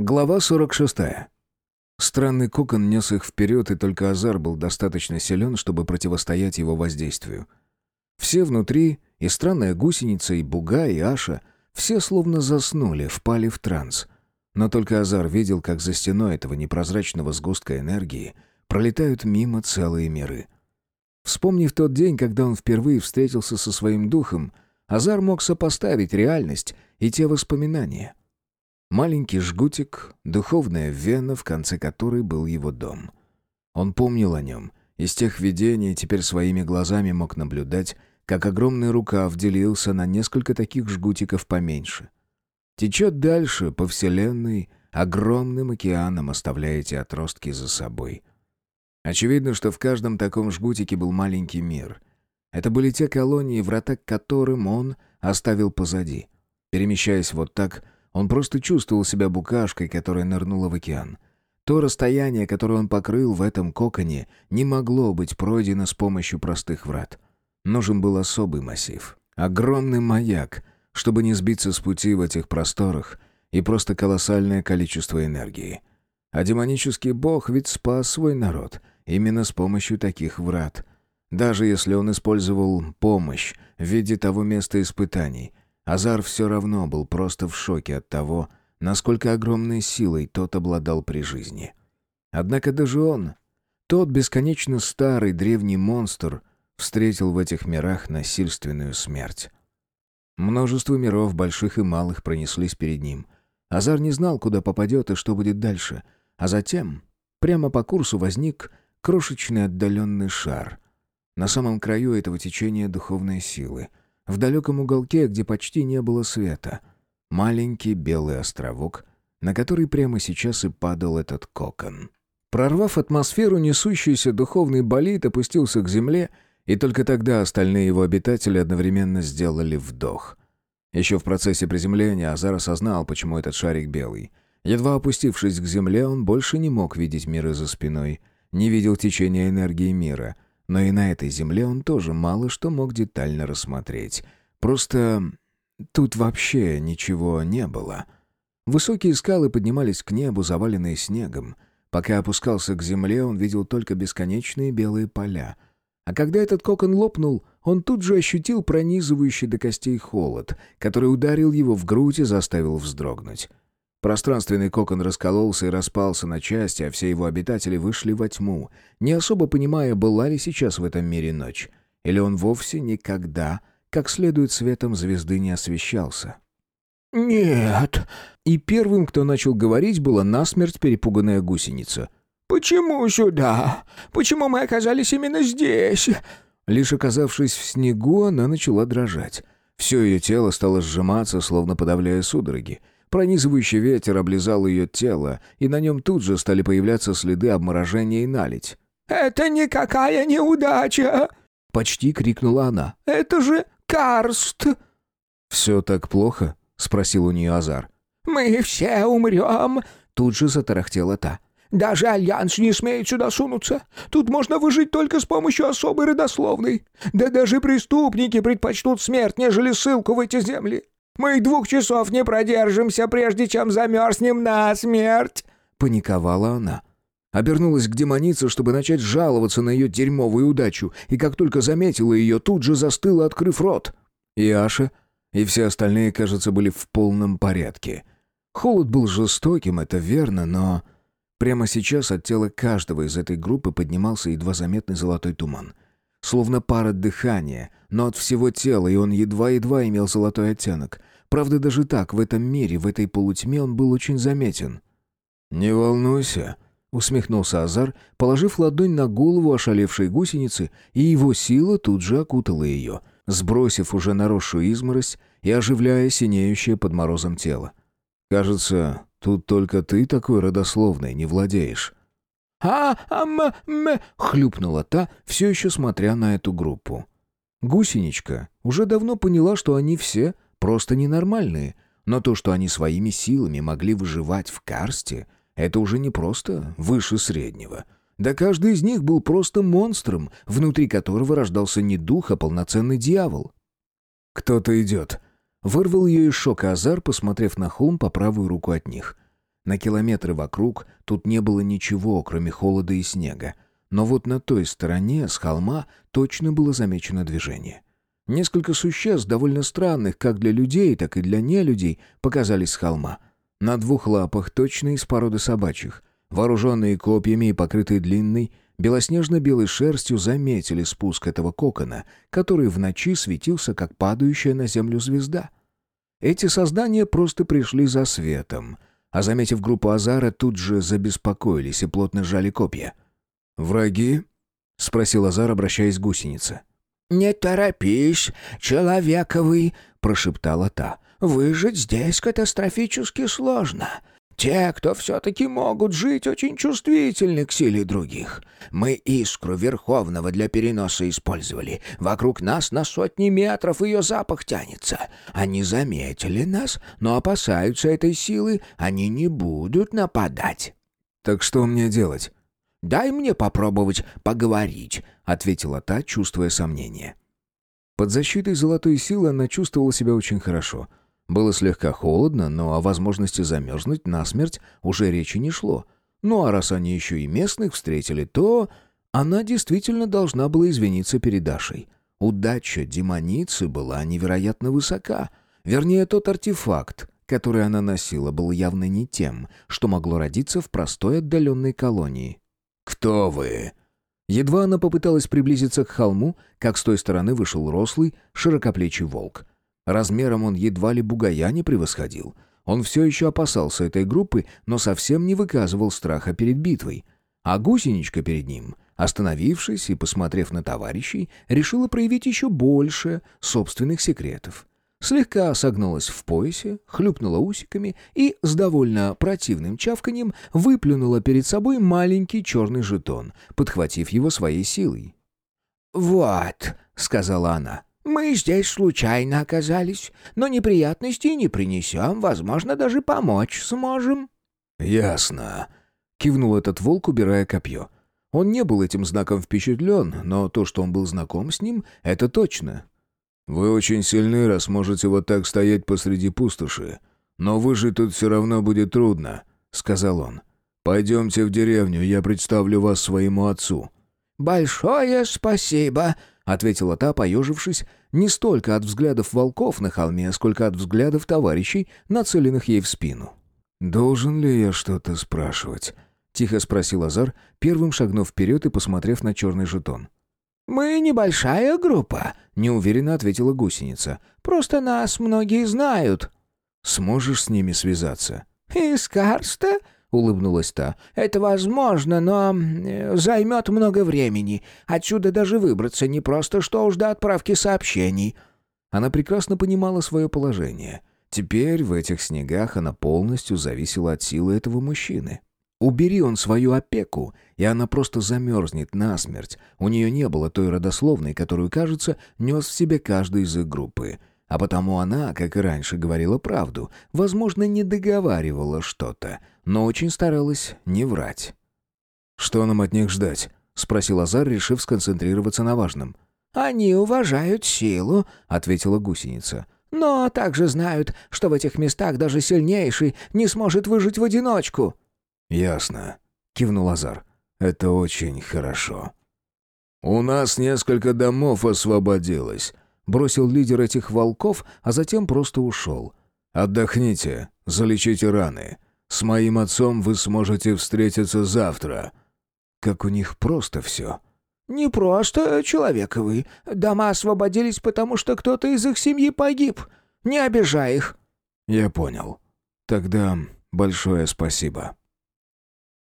Глава 46. Странный кокон нес их вперед, и только Азар был достаточно силен, чтобы противостоять его воздействию. Все внутри, и странная гусеница, и Буга, и Аша, все словно заснули, впали в транс. Но только Азар видел, как за стеной этого непрозрачного сгустка энергии пролетают мимо целые миры. Вспомнив тот день, когда он впервые встретился со своим духом, Азар мог сопоставить реальность и те воспоминания. Маленький жгутик, духовная вена, в конце которой был его дом. Он помнил о нем, из тех видений теперь своими глазами мог наблюдать, как огромный рукав делился на несколько таких жгутиков поменьше. Течет дальше, по вселенной, огромным океаном, оставляя эти отростки за собой. Очевидно, что в каждом таком жгутике был маленький мир. Это были те колонии, врата к которым он оставил позади. Перемещаясь вот так, он просто чувствовал себя букашкой, которая нырнула в океан. То расстояние, которое он покрыл в этом коконе, не могло быть пройдено с помощью простых врат. Нужен был особый массив. Огромный маяк, чтобы не сбиться с пути в этих просторах, и просто колоссальное количество энергии. А демонический бог ведь спас свой народ именно с помощью таких врат. Даже если он использовал помощь в виде того места испытаний, Азар все равно был просто в шоке от того, насколько огромной силой тот обладал при жизни. Однако даже он, тот бесконечно старый древний монстр, встретил в этих мирах насильственную смерть. Множество миров, больших и малых, пронеслись перед ним. Азар не знал, куда попадет и что будет дальше. А затем, прямо по курсу возник крошечный отдаленный шар. На самом краю этого течения духовной силы — в далеком уголке, где почти не было света. Маленький белый островок, на который прямо сейчас и падал этот кокон. Прорвав атмосферу, несущийся духовный болид опустился к земле, и только тогда остальные его обитатели одновременно сделали вдох. Еще в процессе приземления Азар осознал, почему этот шарик белый. Едва опустившись к земле, он больше не мог видеть мира за спиной, не видел течения энергии мира — но и на этой земле он тоже мало что мог детально рассмотреть. Просто тут вообще ничего не было. Высокие скалы поднимались к небу, заваленные снегом. Пока опускался к земле, он видел только бесконечные белые поля. А когда этот кокон лопнул, он тут же ощутил пронизывающий до костей холод, который ударил его в грудь и заставил вздрогнуть. Пространственный кокон раскололся и распался на части, а все его обитатели вышли во тьму, не особо понимая, была ли сейчас в этом мире ночь, или он вовсе никогда, как следует светом звезды, не освещался. «Нет!» И первым, кто начал говорить, была насмерть перепуганная гусеница. «Почему сюда? Почему мы оказались именно здесь?» Лишь оказавшись в снегу, она начала дрожать. Все ее тело стало сжиматься, словно подавляя судороги. Пронизывающий ветер облизал ее тело, и на нем тут же стали появляться следы обморожения и налить. «Это никакая неудача!» — почти крикнула она. «Это же карст!» «Все так плохо?» — спросил у нее Азар. «Мы все умрем!» — тут же затарахтела та. «Даже Альянс не смеет сюда сунуться. Тут можно выжить только с помощью особой родословной. Да даже преступники предпочтут смерть, нежели ссылку в эти земли. Мы двух часов не продержимся, прежде чем замерзнем на смерть!» Паниковала она. Обернулась к демонице, чтобы начать жаловаться на ее дерьмовую удачу, и как только заметила ее, тут же застыла, открыв рот. И Аша, и все остальные, кажется, были в полном порядке. Холод был жестоким, это верно, но... Прямо сейчас от тела каждого из этой группы поднимался едва заметный золотой туман — словно пара дыхания, но от всего тела, и он едва-едва имел золотой оттенок. Правда, даже так, в этом мире, в этой полутьме он был очень заметен. «Не волнуйся», — усмехнулся Азар, положив ладонь на голову ошалевшей гусеницы, и его сила тут же окутала ее, сбросив уже наросшую изморозь и оживляя синеющее под морозом тело. «Кажется, тут только ты такой родословной не владеешь». «А-ам-м!» — хлюпнула та, все еще смотря на эту группу. Гусеничка уже давно поняла, что они все просто ненормальные, но то, что они своими силами могли выживать в карсте, это уже не просто выше среднего. Да каждый из них был просто монстром, внутри которого рождался не дух, а полноценный дьявол. «Кто-то идет», — вырвал ее из шока Азар, посмотрев на холм по правую руку от них — На километры вокруг тут не было ничего, кроме холода и снега. Но вот на той стороне, с холма, точно было замечено движение. Несколько существ, довольно странных как для людей, так и для нелюдей, показались с холма. На двух лапах, точно из породы собачьих. Вооруженные копьями и покрытые длинной, белоснежно-белой шерстью заметили спуск этого кокона, который в ночи светился, как падающая на землю звезда. Эти создания просто пришли за светом, а, заметив группу Азара, тут же забеспокоились и плотно сжали копья. «Враги?» — спросил Азар, обращаясь к гусенице. «Не торопись, человековый», — прошептала та. «Выжить здесь катастрофически сложно. Те, кто все-таки могут жить, очень чувствительны к силе других. Мы искру Верховного для переноса использовали. Вокруг нас на сотни метров ее запах тянется. Они заметили нас, но опасаются этой силы. Они не будут нападать». «Так что мне делать?» «Дай мне попробовать поговорить», — ответила та, чувствуя сомнение. Под защитой золотой силы она чувствовала себя очень хорошо. Было слегка холодно, но о возможности замерзнуть насмерть уже речи не шло. Ну а раз они еще и местных встретили, то она действительно должна была извиниться перед Дашей. Удача демоницы была невероятно высока. Вернее, тот артефакт, который она носила, был явно не тем, что могло родиться в простой отдаленной колонии. «Кто вы?» Едва она попыталась приблизиться к холму, как с той стороны вышел рослый, широкоплечий волк. Размером он едва ли бугая не превосходил. Он все еще опасался этой группы, но совсем не выказывал страха перед битвой. А гусеничка перед ним, остановившись и посмотрев на товарищей, решила проявить еще больше собственных секретов слегка согнулась в поясе, хлюпнула усиками и с довольно противным чавканьем выплюнула перед собой маленький черный жетон, подхватив его своей силой. «Вот», — сказала она, — «мы здесь случайно оказались, но неприятностей не принесем, возможно, даже помочь сможем». «Ясно», — кивнул этот волк, убирая копье. Он не был этим знаком впечатлен, но то, что он был знаком с ним, это точно. «Вы очень сильны, раз можете вот так стоять посреди пустоши. Но выжить тут все равно будет трудно», — сказал он. «Пойдемте в деревню, я представлю вас своему отцу». «Большое спасибо», — ответила та, поежившись, не столько от взглядов волков на холме, сколько от взглядов товарищей, нацеленных ей в спину. «Должен ли я что-то спрашивать?» — тихо спросил Азар, первым шагнув вперед и посмотрев на черный жетон. «Мы небольшая группа», — неуверенно ответила гусеница. «Просто нас многие знают». «Сможешь с ними связаться?» «Из Карста?» — улыбнулась та. «Это возможно, но э, займет много времени. Отсюда даже выбраться не просто, что уж до отправки сообщений». Она прекрасно понимала свое положение. Теперь в этих снегах она полностью зависела от силы этого мужчины. Убери он свою опеку, и она просто замерзнет насмерть. У нее не было той родословной, которую, кажется, нес в себе каждый из их группы. А потому она, как и раньше, говорила правду. Возможно, не договаривала что-то, но очень старалась не врать. «Что нам от них ждать?» — спросил Азар, решив сконцентрироваться на важном. «Они уважают силу», — ответила гусеница. «Но также знают, что в этих местах даже сильнейший не сможет выжить в одиночку». «Ясно», — кивнул Азар. «Это очень хорошо». «У нас несколько домов освободилось», — бросил лидер этих волков, а затем просто ушел. «Отдохните, залечите раны. С моим отцом вы сможете встретиться завтра». Как у них просто все. «Не просто, человековый. Дома освободились, потому что кто-то из их семьи погиб. Не обижай их». «Я понял. Тогда большое спасибо».